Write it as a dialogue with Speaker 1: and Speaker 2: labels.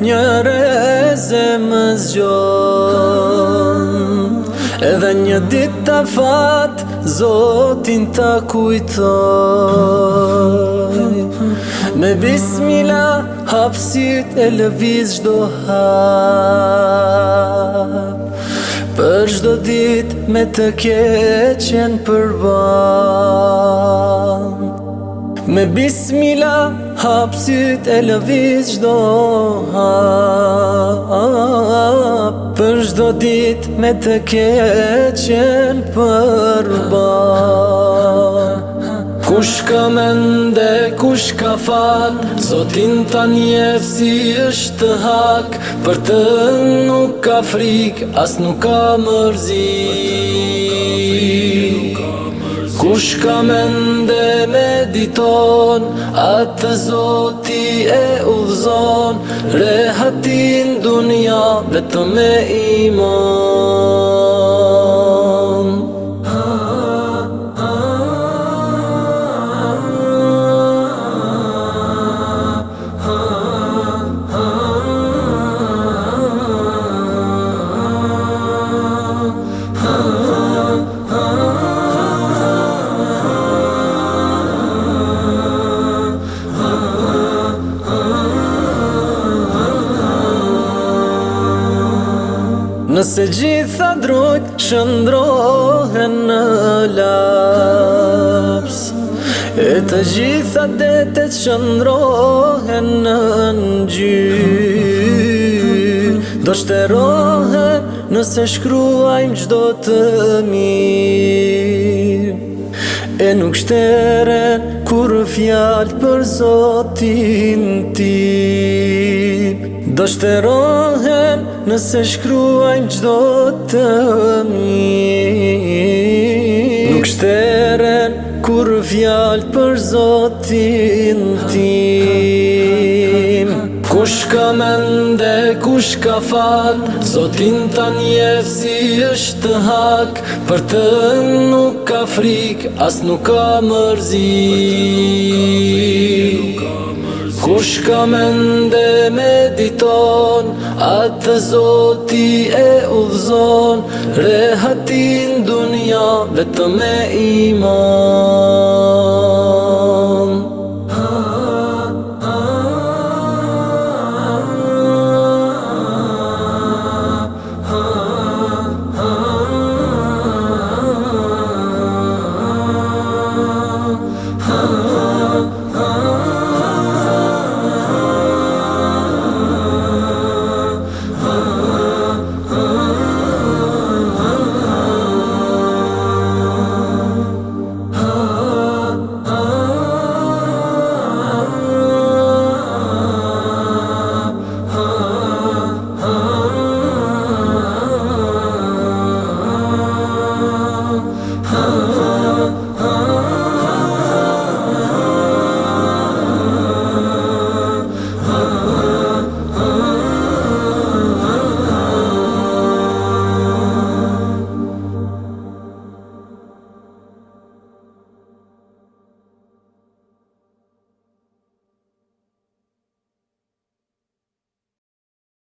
Speaker 1: një reze më zgjon Edhe një dit të fat, zotin të kujtoj Me bismila hapsit e lëviz gjdo hap Për gjdo dit me të keqen përbam Me bismila hapsit e lëviz shdo hap Për shdo dit me të keqen për bar Kush ka mende, kush ka fat Zotin ta njef si është të hak Për të nuk ka frik, as nuk ka mërzit Kush ka mende me diton, atë zoti e uvzon, rehatin dunia vetë me iman. Nëse gjitha drujt shëndrohen në laps E të gjitha detet shëndrohen në ngjyr Do shterohen nëse shkruajmë gjdo të mirë E nuk shteren kur fjallë për zotin tim Do shterohen Nëse shkruajmë qdo të mirë Nuk shteren kur fjallë për zotin tim Kush ka mende, kush ka fat Zotin ta njefë si është hak Për të nuk ka frik, as nuk ka mërzi Për të nuk ka frik, nuk ka mërzi Kush ka mende me diton, atë zoti e uvzon, rehatin hatin dunja Vetëm me iman.